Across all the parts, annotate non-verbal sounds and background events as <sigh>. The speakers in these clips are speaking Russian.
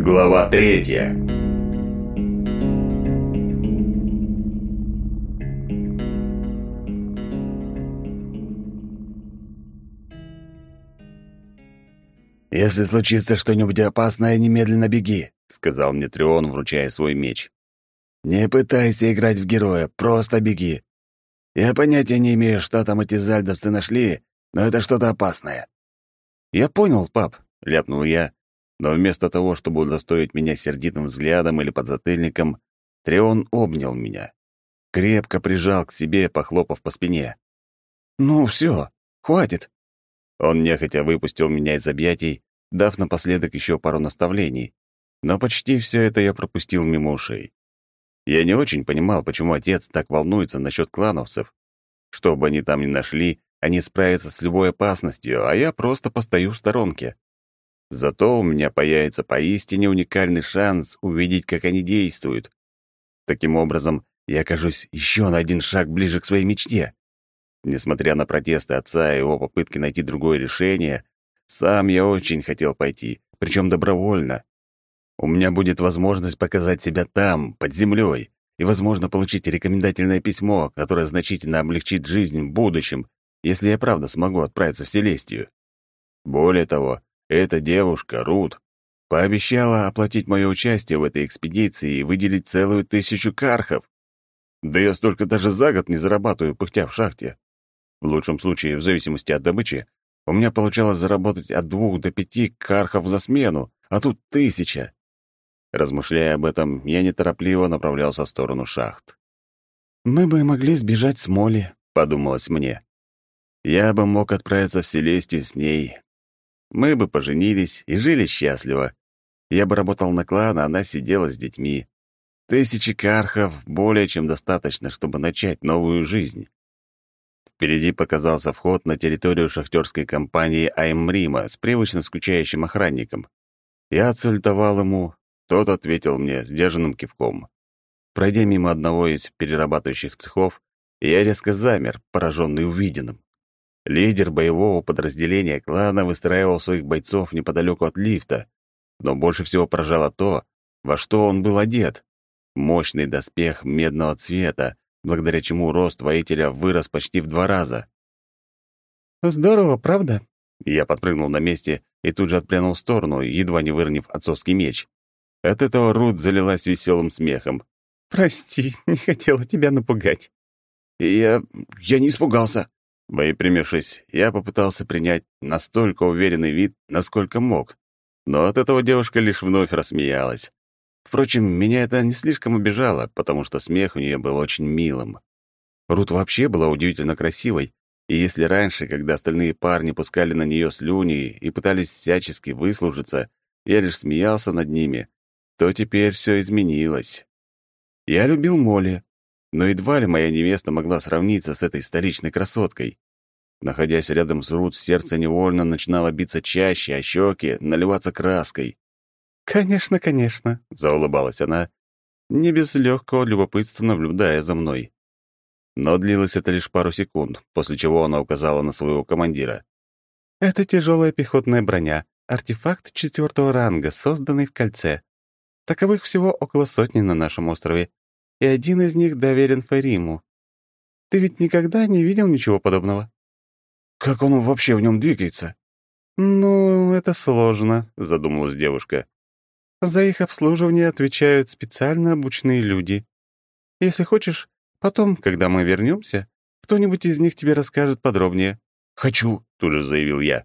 Глава третья. «Если случится что-нибудь опасное, немедленно беги», — сказал мне Трион, вручая свой меч. «Не пытайся играть в героя, просто беги. Я понятия не имею, что там эти зальдовцы нашли, но это что-то опасное». «Я понял, пап», — ляпнул я, но вместо того, чтобы удостоить меня сердитым взглядом или подзатыльником, Треон обнял меня. Крепко прижал к себе, похлопав по спине. «Ну все, хватит!» Он нехотя выпустил меня из объятий, дав напоследок еще пару наставлений. Но почти все это я пропустил мимо ушей. Я не очень понимал, почему отец так волнуется насчет клановцев. Что бы они там ни нашли, они справятся с любой опасностью, а я просто постою в сторонке. Зато у меня появится поистине уникальный шанс увидеть, как они действуют. Таким образом, я окажусь еще на один шаг ближе к своей мечте. Несмотря на протесты отца и его попытки найти другое решение, сам я очень хотел пойти, причем добровольно. У меня будет возможность показать себя там, под землей, и, возможно, получить рекомендательное письмо, которое значительно облегчит жизнь в будущем, если я правда смогу отправиться в Селестию. Более того, эта девушка, Рут, пообещала оплатить мое участие в этой экспедиции и выделить целую тысячу кархов. Да я столько даже за год не зарабатываю, пыхтя в шахте. В лучшем случае, в зависимости от добычи, у меня получалось заработать от двух до пяти кархов за смену, а тут тысяча. Размышляя об этом, я неторопливо направлялся в сторону шахт. «Мы бы могли сбежать с Молли», — подумалось мне. «Я бы мог отправиться в Селестию с ней, мы бы поженились и жили счастливо. Я бы работал на клан, а она сидела с детьми. Тысячи кархов более чем достаточно, чтобы начать новую жизнь. Впереди показался вход на территорию шахтерской компании Аймрима с привычно скучающим охранником. Я отсультовал ему, тот ответил мне сдержанным кивком. Пройдя мимо одного из перерабатывающих цехов, я резко замер, пораженный увиденным. Лидер боевого подразделения клана выстраивал своих бойцов неподалеку от лифта, но больше всего поражало то, во что он был одет. Мощный доспех медного цвета, благодаря чему рост воителя вырос почти в два раза. «Здорово, правда?» Я подпрыгнул на месте и тут же отпрянул в сторону, едва не выронив отцовский меч. От этого Рут залилась веселым смехом. «Прости, <laughs> не хотела тебя напугать». «Я... я не испугался», Боепрямившись, я попытался принять настолько уверенный вид, насколько мог. Но от этого девушка лишь вновь рассмеялась. Впрочем, меня это не слишком обижало, потому что смех у нее был очень милым. Рут вообще была удивительно красивой, и если раньше, когда остальные парни пускали на нее слюни и пытались всячески выслужиться, я лишь смеялся над ними, то теперь все изменилось. Я любил Молли, но едва ли моя невеста могла сравниться с этой столичной красоткой. Находясь рядом с Рут, сердце невольно начинало биться чаще, а щеки наливаться краской. «Конечно, конечно», — заулыбалась она, не без легкого любопытства наблюдая за мной. Но длилось это лишь пару секунд, после чего она указала на своего командира. «Это тяжелая пехотная броня, артефакт четвертого ранга, созданный в кольце. Таковых всего около сотни на нашем острове, и один из них доверен Фариму. Ты ведь никогда не видел ничего подобного?» «Как он вообще в нем двигается?» «Ну, это сложно», — задумалась девушка. «За их обслуживание отвечают специально обученные люди. Если хочешь, потом, когда мы вернемся, кто-нибудь из них тебе расскажет подробнее». «Хочу», — тут же заявил я.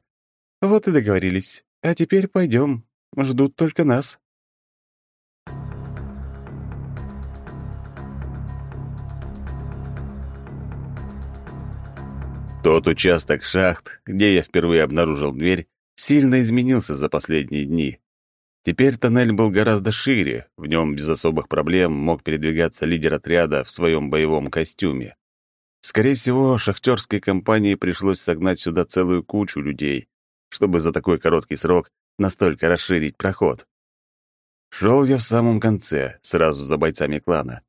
«Вот и договорились. А теперь пойдем. Ждут только нас». Тот участок шахт, где я впервые обнаружил дверь, сильно изменился за последние дни. Теперь тоннель был гораздо шире, в нем без особых проблем мог передвигаться лидер отряда в своем боевом костюме. Скорее всего, шахтерской компании пришлось согнать сюда целую кучу людей, чтобы за такой короткий срок настолько расширить проход. Шел я в самом конце, сразу за бойцами клана.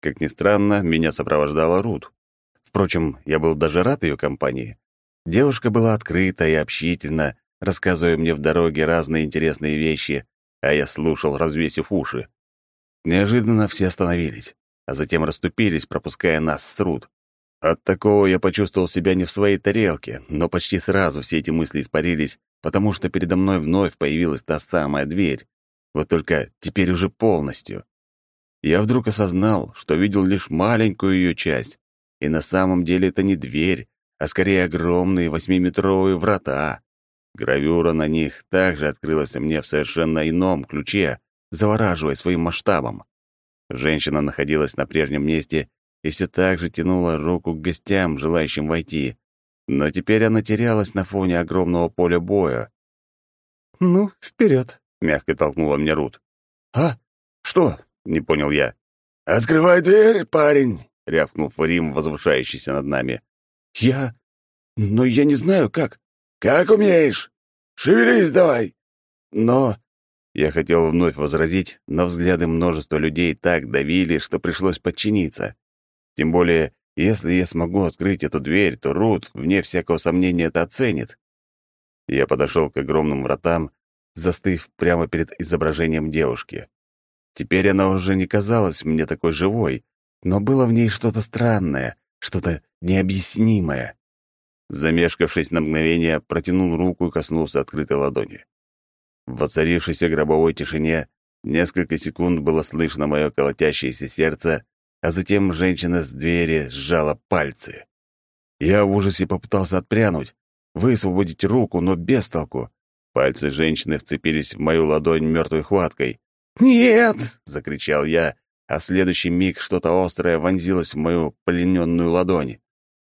Как ни странно, меня сопровождала Рут. Впрочем, я был даже рад ее компании. Девушка была открыта и общительна, рассказывая мне в дороге разные интересные вещи, а я слушал, развесив уши. Неожиданно все остановились, а затем расступились, пропуская нас с труд. От такого я почувствовал себя не в своей тарелке, но почти сразу все эти мысли испарились, потому что передо мной вновь появилась та самая дверь. Вот только теперь уже полностью. Я вдруг осознал, что видел лишь маленькую ее часть, и на самом деле это не дверь, а скорее огромные восьмиметровые врата. Гравюра на них также открылась мне в совершенно ином ключе, завораживая своим масштабом. Женщина находилась на прежнем месте и все так же тянула руку к гостям, желающим войти. Но теперь она терялась на фоне огромного поля боя. «Ну, вперед, мягко толкнула меня Рут. «А? Что?» — не понял я. «Открывай дверь, парень!» — рявкнул Фурим, возвышающийся над нами. «Я... но я не знаю, как...» «Как умеешь! Шевелись давай!» «Но...» Я хотел вновь возразить, но взгляды множества людей так давили, что пришлось подчиниться. Тем более, если я смогу открыть эту дверь, то Рут, вне всякого сомнения, это оценит. Я подошел к огромным вратам, застыв прямо перед изображением девушки. Теперь она уже не казалась мне такой живой, но было в ней что-то странное, что-то необъяснимое. Замешкавшись на мгновение, протянул руку и коснулся открытой ладони. В воцарившейся гробовой тишине несколько секунд было слышно мое колотящееся сердце, а затем женщина с двери сжала пальцы. Я в ужасе попытался отпрянуть, высвободить руку, но без толку. Пальцы женщины вцепились в мою ладонь мертвой хваткой. «Нет!» — закричал я а в следующий миг что-то острое вонзилось в мою плененную ладонь.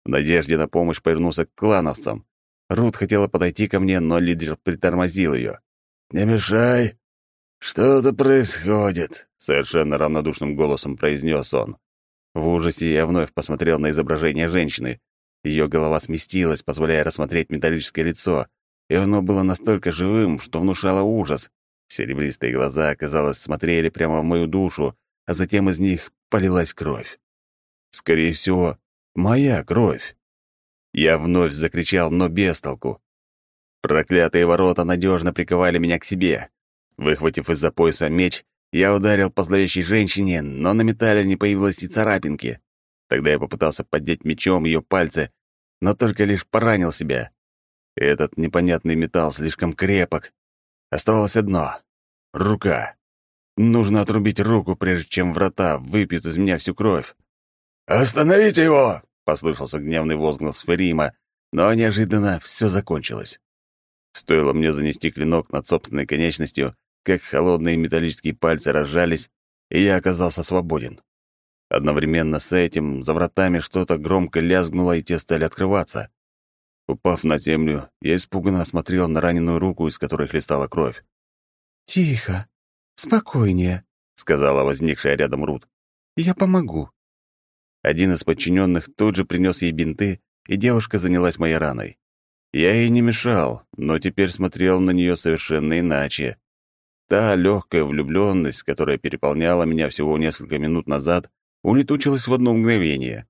В надежде на помощь повернулся к клановцам. Рут хотела подойти ко мне, но лидер притормозил ее. «Не мешай! Что-то происходит!» — совершенно равнодушным голосом произнес он. В ужасе я вновь посмотрел на изображение женщины. Ее голова сместилась, позволяя рассмотреть металлическое лицо, и оно было настолько живым, что внушало ужас. Серебристые глаза, казалось, смотрели прямо в мою душу, а затем из них полилась кровь. Скорее всего, моя кровь. Я вновь закричал, но без толку. Проклятые ворота надежно приковали меня к себе. Выхватив из-за пояса меч, я ударил по зловещей женщине, но на металле не появилось и царапинки. Тогда я попытался поддеть мечом ее пальцы, но только лишь поранил себя. Этот непонятный металл слишком крепок. Оставалось одно — рука. Нужно отрубить руку, прежде чем врата выпьют из меня всю кровь. «Остановите его!» — послышался гневный возглас Ферима, но неожиданно все закончилось. Стоило мне занести клинок над собственной конечностью, как холодные металлические пальцы разжались, и я оказался свободен. Одновременно с этим за вратами что-то громко лязгнуло, и те стали открываться. Упав на землю, я испуганно осмотрел на раненую руку, из которой хлестала кровь. «Тихо!» «Спокойнее», — сказала возникшая рядом Рут. «Я помогу». Один из подчиненных тут же принес ей бинты, и девушка занялась моей раной. Я ей не мешал, но теперь смотрел на нее совершенно иначе. Та легкая влюбленность, которая переполняла меня всего несколько минут назад, улетучилась в одно мгновение.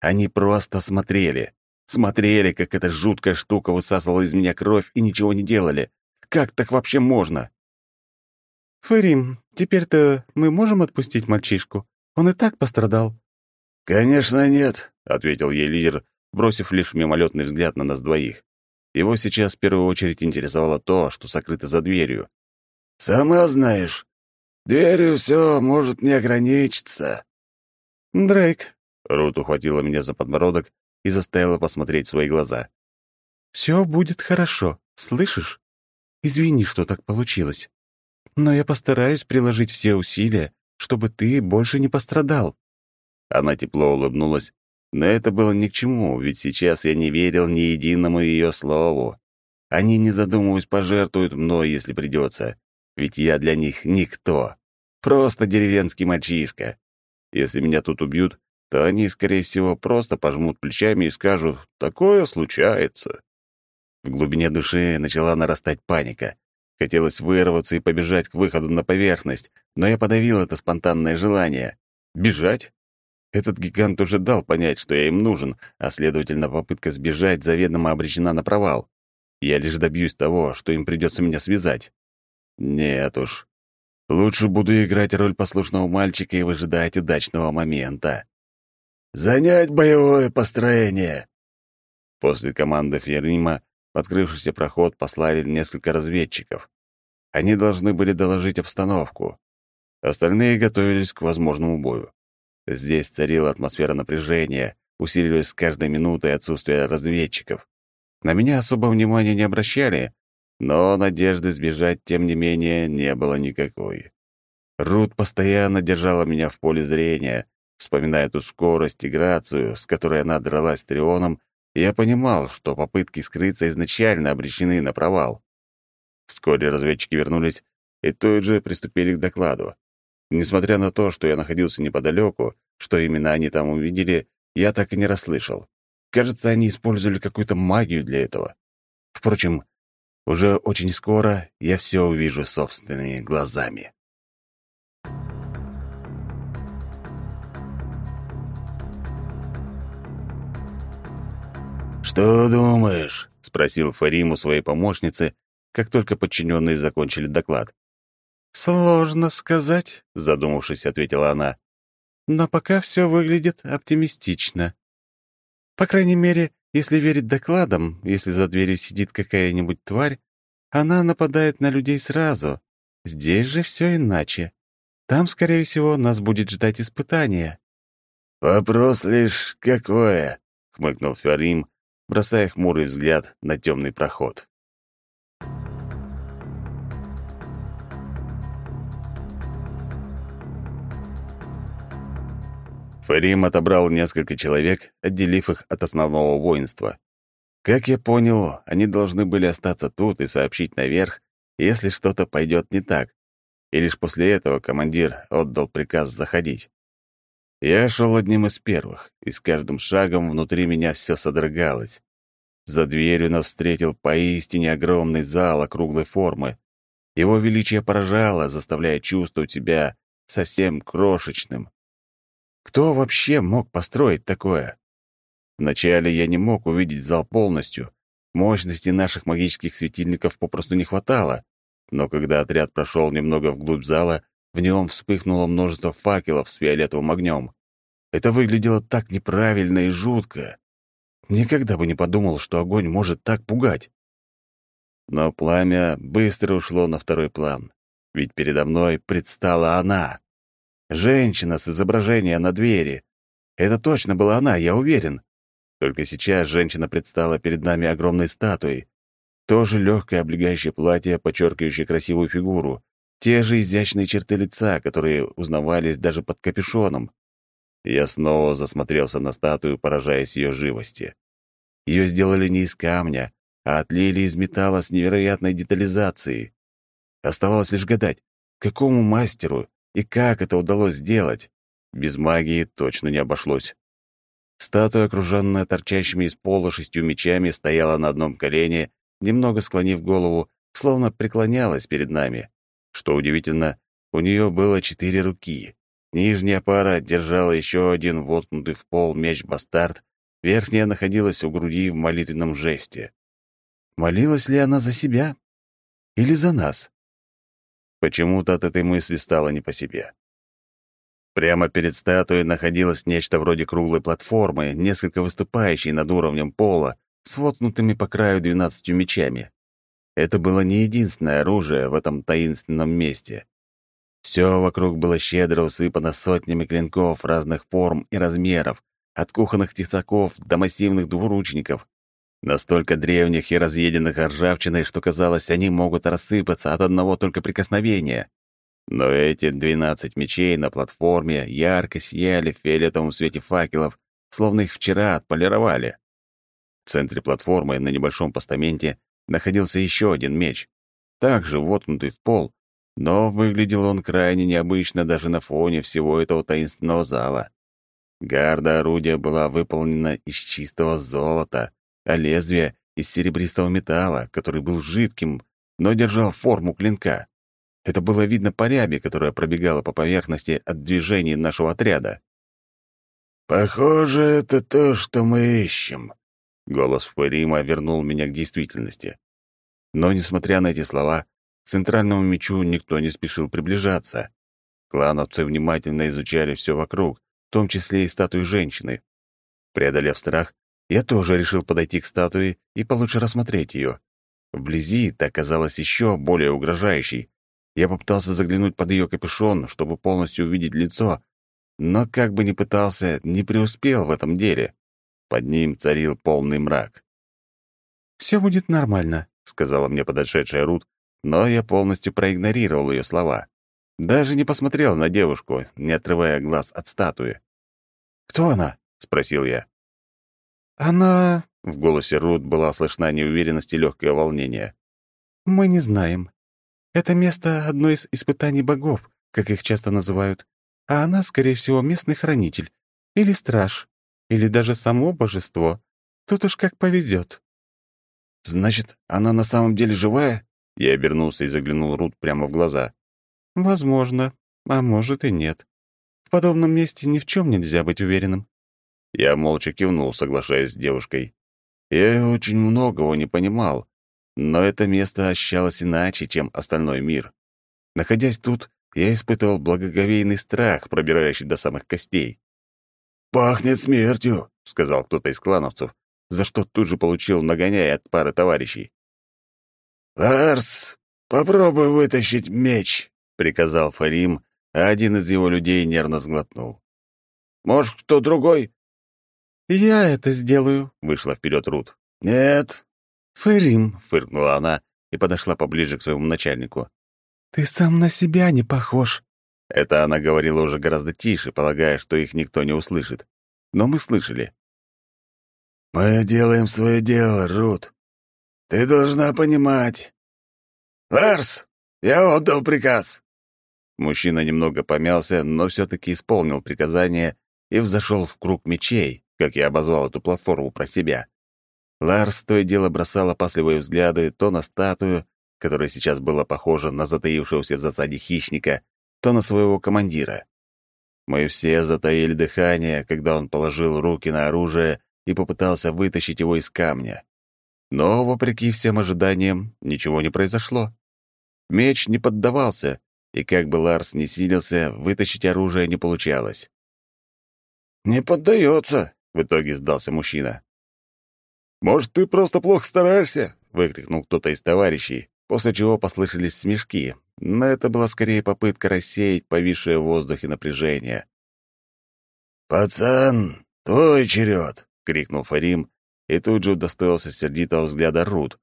Они просто смотрели. Смотрели, как эта жуткая штука высасывала из меня кровь и ничего не делали. Как так вообще можно? Фарим, теперь-то мы можем отпустить мальчишку? Он и так пострадал». «Конечно нет», — ответил ей лидер, бросив лишь мимолетный взгляд на нас двоих. Его сейчас в первую очередь интересовало то, что сокрыто за дверью. «Сама знаешь, дверью все может не ограничиться». «Дрейк», — Рут ухватила меня за подбородок и заставила посмотреть свои глаза. «Все будет хорошо, слышишь? Извини, что так получилось но я постараюсь приложить все усилия, чтобы ты больше не пострадал». Она тепло улыбнулась, но это было ни к чему, ведь сейчас я не верил ни единому ее слову. Они, не задумываясь, пожертвуют мной, если придется, ведь я для них никто. Просто деревенский мальчишка. Если меня тут убьют, то они, скорее всего, просто пожмут плечами и скажут «такое случается». В глубине души начала нарастать паника. Хотелось вырваться и побежать к выходу на поверхность, но я подавил это спонтанное желание. Бежать? Этот гигант уже дал понять, что я им нужен, а, следовательно, попытка сбежать заведомо обречена на провал. Я лишь добьюсь того, что им придется меня связать. Нет уж. Лучше буду играть роль послушного мальчика и выжидать удачного момента. «Занять боевое построение!» После команды Фернима. Открывшийся проход послали несколько разведчиков. Они должны были доложить обстановку. Остальные готовились к возможному бою. Здесь царила атмосфера напряжения, усиливаясь с каждой минутой отсутствия разведчиков. На меня особо внимания не обращали, но надежды сбежать, тем не менее, не было никакой. Рут постоянно держала меня в поле зрения, вспоминая ту скорость и грацию, с которой она дралась с Трионом я понимал, что попытки скрыться изначально обречены на провал. Вскоре разведчики вернулись и тут же приступили к докладу. Несмотря на то, что я находился неподалеку, что именно они там увидели, я так и не расслышал. Кажется, они использовали какую-то магию для этого. Впрочем, уже очень скоро я все увижу собственными глазами. «Что думаешь?» — спросил Фарим у своей помощницы, как только подчиненные закончили доклад. «Сложно сказать», — задумавшись, ответила она. «Но пока все выглядит оптимистично. По крайней мере, если верить докладам, если за дверью сидит какая-нибудь тварь, она нападает на людей сразу. Здесь же все иначе. Там, скорее всего, нас будет ждать испытание». «Вопрос лишь какое?» — хмыкнул Фарим бросая хмурый взгляд на темный проход. Фарим отобрал несколько человек, отделив их от основного воинства. Как я понял, они должны были остаться тут и сообщить наверх, если что-то пойдет не так. И лишь после этого командир отдал приказ заходить. Я шел одним из первых, и с каждым шагом внутри меня все содрогалось. За дверью нас встретил поистине огромный зал округлой формы. Его величие поражало, заставляя чувствовать себя совсем крошечным. Кто вообще мог построить такое? Вначале я не мог увидеть зал полностью. Мощности наших магических светильников попросту не хватало. Но когда отряд прошел немного вглубь зала, в нем вспыхнуло множество факелов с фиолетовым огнем. Это выглядело так неправильно и жутко. Никогда бы не подумал, что огонь может так пугать. Но пламя быстро ушло на второй план, ведь передо мной предстала она. Женщина с изображения на двери. Это точно была она, я уверен. Только сейчас женщина предстала перед нами огромной статуей. Тоже легкое облегающее платье, подчеркивающее красивую фигуру те же изящные черты лица, которые узнавались даже под капюшоном. Я снова засмотрелся на статую, поражаясь ее живости. Ее сделали не из камня, а отлили из металла с невероятной детализацией. Оставалось лишь гадать, какому мастеру и как это удалось сделать. Без магии точно не обошлось. Статуя, окруженная торчащими из пола шестью мечами, стояла на одном колене, немного склонив голову, словно преклонялась перед нами. Что удивительно, у нее было четыре руки. Нижняя пара держала еще один воткнутый в пол меч-бастард, верхняя находилась у груди в молитвенном жесте. Молилась ли она за себя? Или за нас? Почему-то от этой мысли стало не по себе. Прямо перед статуей находилось нечто вроде круглой платформы, несколько выступающей над уровнем пола, с воткнутыми по краю двенадцатью мечами. Это было не единственное оружие в этом таинственном месте. Все вокруг было щедро усыпано сотнями клинков разных форм и размеров, от кухонных тесаков до массивных двуручников, настолько древних и разъеденных ржавчиной, что казалось, они могут рассыпаться от одного только прикосновения. Но эти двенадцать мечей на платформе ярко сияли в фиолетовом свете факелов, словно их вчера отполировали. В центре платформы на небольшом постаменте находился еще один меч, также воткнутый в пол, но выглядел он крайне необычно даже на фоне всего этого таинственного зала. Гарда орудия была выполнена из чистого золота, а лезвие — из серебристого металла, который был жидким, но держал форму клинка. Это было видно по рябе, которая пробегала по поверхности от движений нашего отряда. «Похоже, это то, что мы ищем», Голос Фуэрима вернул меня к действительности. Но, несмотря на эти слова, к центральному мечу никто не спешил приближаться. Клановцы внимательно изучали все вокруг, в том числе и статую женщины. Преодолев страх, я тоже решил подойти к статуе и получше рассмотреть ее. Вблизи та казалась еще более угрожающей. Я попытался заглянуть под ее капюшон, чтобы полностью увидеть лицо, но как бы ни пытался, не преуспел в этом деле. Под ним царил полный мрак. «Все будет нормально», — сказала мне подошедшая Рут, но я полностью проигнорировал ее слова. Даже не посмотрел на девушку, не отрывая глаз от статуи. «Кто она?» — спросил я. «Она...» — в голосе Рут была слышна неуверенность и легкое волнение. «Мы не знаем. Это место — одно из испытаний богов, как их часто называют, а она, скорее всего, местный хранитель или страж или даже само божество. Тут уж как повезет. «Значит, она на самом деле живая?» Я обернулся и заглянул Рут прямо в глаза. «Возможно, а может и нет. В подобном месте ни в чем нельзя быть уверенным». Я молча кивнул, соглашаясь с девушкой. Я очень многого не понимал, но это место ощущалось иначе, чем остальной мир. Находясь тут, я испытывал благоговейный страх, пробирающий до самых костей. «Пахнет смертью», — сказал кто-то из клановцев, за что тут же получил нагоняя от пары товарищей. «Ларс, попробуй вытащить меч», — приказал Фарим, а один из его людей нервно сглотнул. «Может, кто другой?» «Я это сделаю», — вышла вперед Рут. «Нет». «Фарим», — фыркнула она и подошла поближе к своему начальнику. «Ты сам на себя не похож». Это она говорила уже гораздо тише, полагая, что их никто не услышит. Но мы слышали. «Мы делаем свое дело, Рут. Ты должна понимать. Ларс, я отдал приказ!» Мужчина немного помялся, но все-таки исполнил приказание и взошел в круг мечей, как я обозвал эту платформу про себя. Ларс то и дело бросал опасливые взгляды то на статую, которая сейчас была похожа на затаившегося в засаде хищника, то на своего командира. Мы все затаили дыхание, когда он положил руки на оружие и попытался вытащить его из камня. Но, вопреки всем ожиданиям, ничего не произошло. Меч не поддавался, и как бы Ларс не силился, вытащить оружие не получалось. «Не поддается», — в итоге сдался мужчина. «Может, ты просто плохо стараешься?» — выкрикнул кто-то из товарищей, после чего послышались смешки, но это была скорее попытка рассеять повисшее в воздухе напряжение. «Пацан, твой черед!» — крикнул Фарим, и тут же удостоился сердитого взгляда Рут.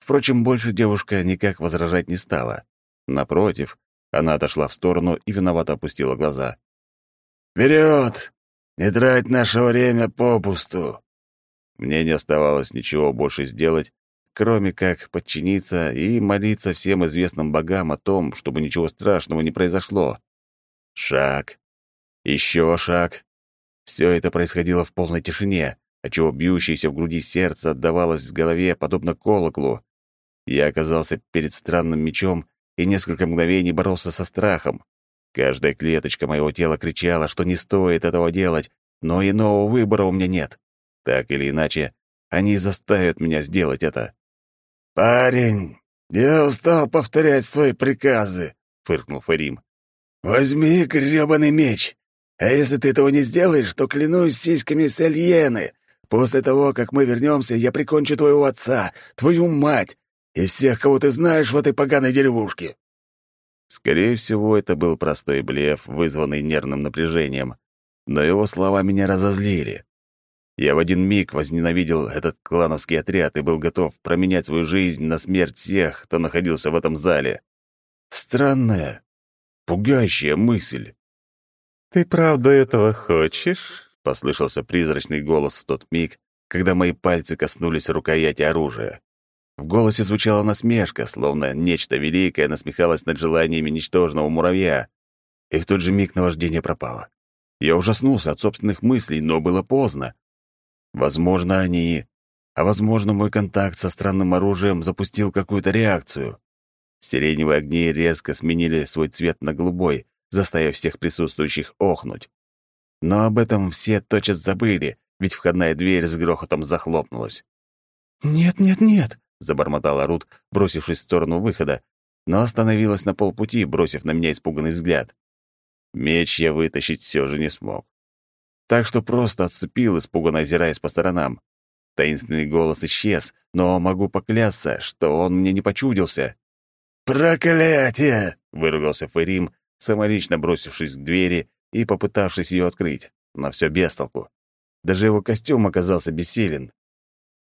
Впрочем, больше девушка никак возражать не стала. Напротив, она отошла в сторону и виновато опустила глаза. «Вперед! Не трать наше время попусту!» Мне не оставалось ничего больше сделать, Кроме как подчиниться и молиться всем известным богам о том, чтобы ничего страшного не произошло. Шаг. Еще шаг. Все это происходило в полной тишине, отчего бьющееся в груди сердце отдавалось в голове, подобно колоклу. Я оказался перед странным мечом и несколько мгновений боролся со страхом. Каждая клеточка моего тела кричала, что не стоит этого делать, но иного выбора у меня нет. Так или иначе, они заставят меня сделать это. «Парень, я устал повторять свои приказы», — фыркнул Фарим. «Возьми грёбаный меч. А если ты этого не сделаешь, то клянусь сиськами Сальены. После того, как мы вернемся, я прикончу твоего отца, твою мать и всех, кого ты знаешь в этой поганой деревушке». Скорее всего, это был простой блеф, вызванный нервным напряжением. Но его слова меня разозлили. Я в один миг возненавидел этот клановский отряд и был готов променять свою жизнь на смерть всех, кто находился в этом зале. Странная, пугающая мысль. «Ты правда этого хочешь?» — послышался призрачный голос в тот миг, когда мои пальцы коснулись рукояти оружия. В голосе звучала насмешка, словно нечто великое насмехалось над желаниями ничтожного муравья. И в тот же миг наваждение пропало. Я ужаснулся от собственных мыслей, но было поздно. Возможно, они... А возможно, мой контакт со странным оружием запустил какую-то реакцию. Сиреневые огни резко сменили свой цвет на голубой, заставив всех присутствующих охнуть. Но об этом все тотчас забыли, ведь входная дверь с грохотом захлопнулась. «Нет, нет, нет!» — забормотала Рут, бросившись в сторону выхода, но остановилась на полпути, бросив на меня испуганный взгляд. Меч я вытащить все же не смог так что просто отступил, испуганно озираясь по сторонам. Таинственный голос исчез, но могу поклясться, что он мне не почудился. «Проклятие!» — выругался Ферим, самолично бросившись к двери и попытавшись ее открыть, но все без толку. Даже его костюм оказался бессилен.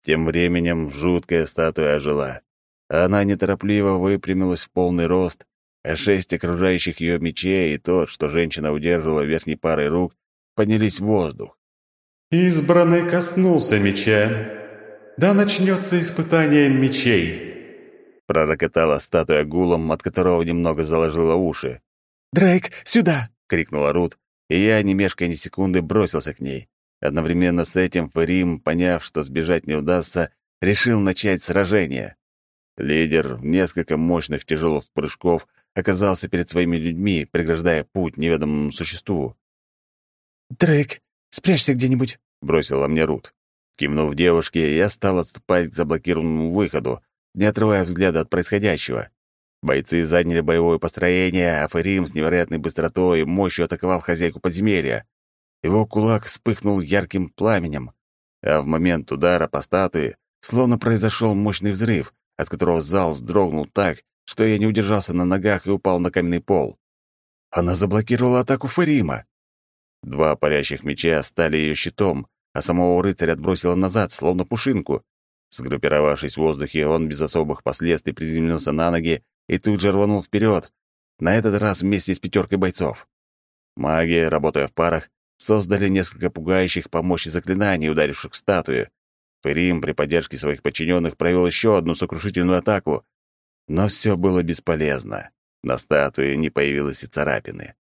Тем временем жуткая статуя ожила. Она неторопливо выпрямилась в полный рост, а шесть окружающих ее мечей и тот, что женщина удерживала верхней парой рук, поднялись в воздух. «Избранный коснулся меча. Да начнется испытание мечей!» Пророкотала статуя гулом, от которого немного заложила уши. «Дрейк, сюда!» — крикнула Рут, и я, ни мешкая ни секунды, бросился к ней. Одновременно с этим Фарим, поняв, что сбежать не удастся, решил начать сражение. Лидер в несколько мощных тяжелых прыжков оказался перед своими людьми, преграждая путь неведомому существу. «Дрейк, спрячься где-нибудь», — бросила мне Рут. Кивнув девушке, я стал отступать к заблокированному выходу, не отрывая взгляда от происходящего. Бойцы заняли боевое построение, а Ферим с невероятной быстротой и мощью атаковал хозяйку подземелья. Его кулак вспыхнул ярким пламенем, а в момент удара по статуе словно произошел мощный взрыв, от которого зал сдрогнул так, что я не удержался на ногах и упал на каменный пол. Она заблокировала атаку Фарима. Два парящих меча стали ее щитом, а самого рыцаря отбросило назад, словно пушинку. Сгруппировавшись в воздухе, он без особых последствий приземлился на ноги и тут же рванул вперед, на этот раз вместе с пятеркой бойцов. Маги, работая в парах, создали несколько пугающих по мощи заклинаний, ударивших статую. Перим при поддержке своих подчиненных провел еще одну сокрушительную атаку, но все было бесполезно. На статуе не появилось и царапины.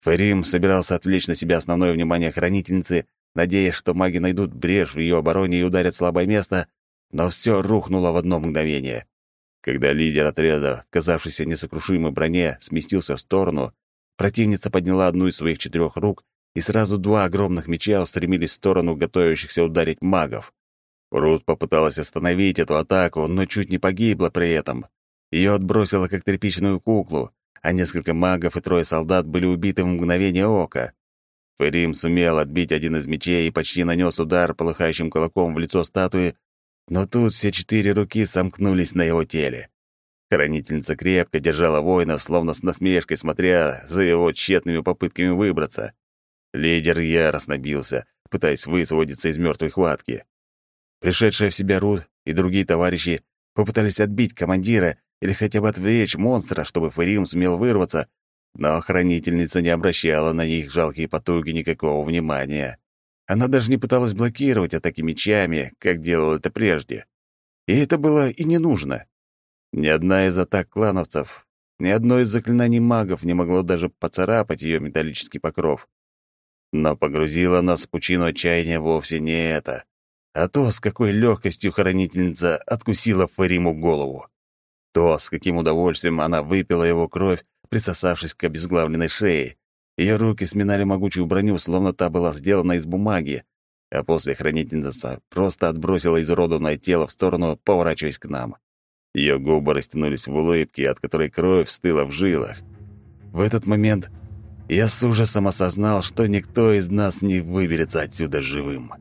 Фарим собирался отвлечь на себя основное внимание хранительницы, надеясь, что маги найдут брешь в ее обороне и ударят слабое место, но все рухнуло в одно мгновение. Когда лидер отряда, казавшийся несокрушимой броне, сместился в сторону, противница подняла одну из своих четырех рук, и сразу два огромных меча устремились в сторону готовящихся ударить магов. Рут попыталась остановить эту атаку, но чуть не погибла при этом. Ее отбросило как тряпичную куклу, а несколько магов и трое солдат были убиты в мгновение ока. Ферим сумел отбить один из мечей и почти нанес удар полыхающим кулаком в лицо статуи, но тут все четыре руки сомкнулись на его теле. Хранительница крепко держала воина, словно с насмешкой смотря за его тщетными попытками выбраться. Лидер яростно бился, пытаясь высвободиться из мертвой хватки. Пришедшая в себя Рут и другие товарищи попытались отбить командира или хотя бы отвлечь монстра, чтобы Фарим смел вырваться, но хранительница не обращала на их жалкие потуги никакого внимания. Она даже не пыталась блокировать атаки мечами, как делала это прежде. И это было и не нужно. Ни одна из атак клановцев, ни одно из заклинаний магов не могло даже поцарапать ее металлический покров. Но погрузила нас в пучину отчаяния вовсе не это, а то, с какой легкостью хранительница откусила Фариму голову. То, с каким удовольствием она выпила его кровь, присосавшись к обезглавленной шее. Ее руки сминали могучую броню, словно та была сделана из бумаги, а после хранительница просто отбросила изуродованное тело в сторону, поворачиваясь к нам. Ее губы растянулись в улыбке, от которой кровь стыла в жилах. В этот момент я с ужасом осознал, что никто из нас не выберется отсюда живым.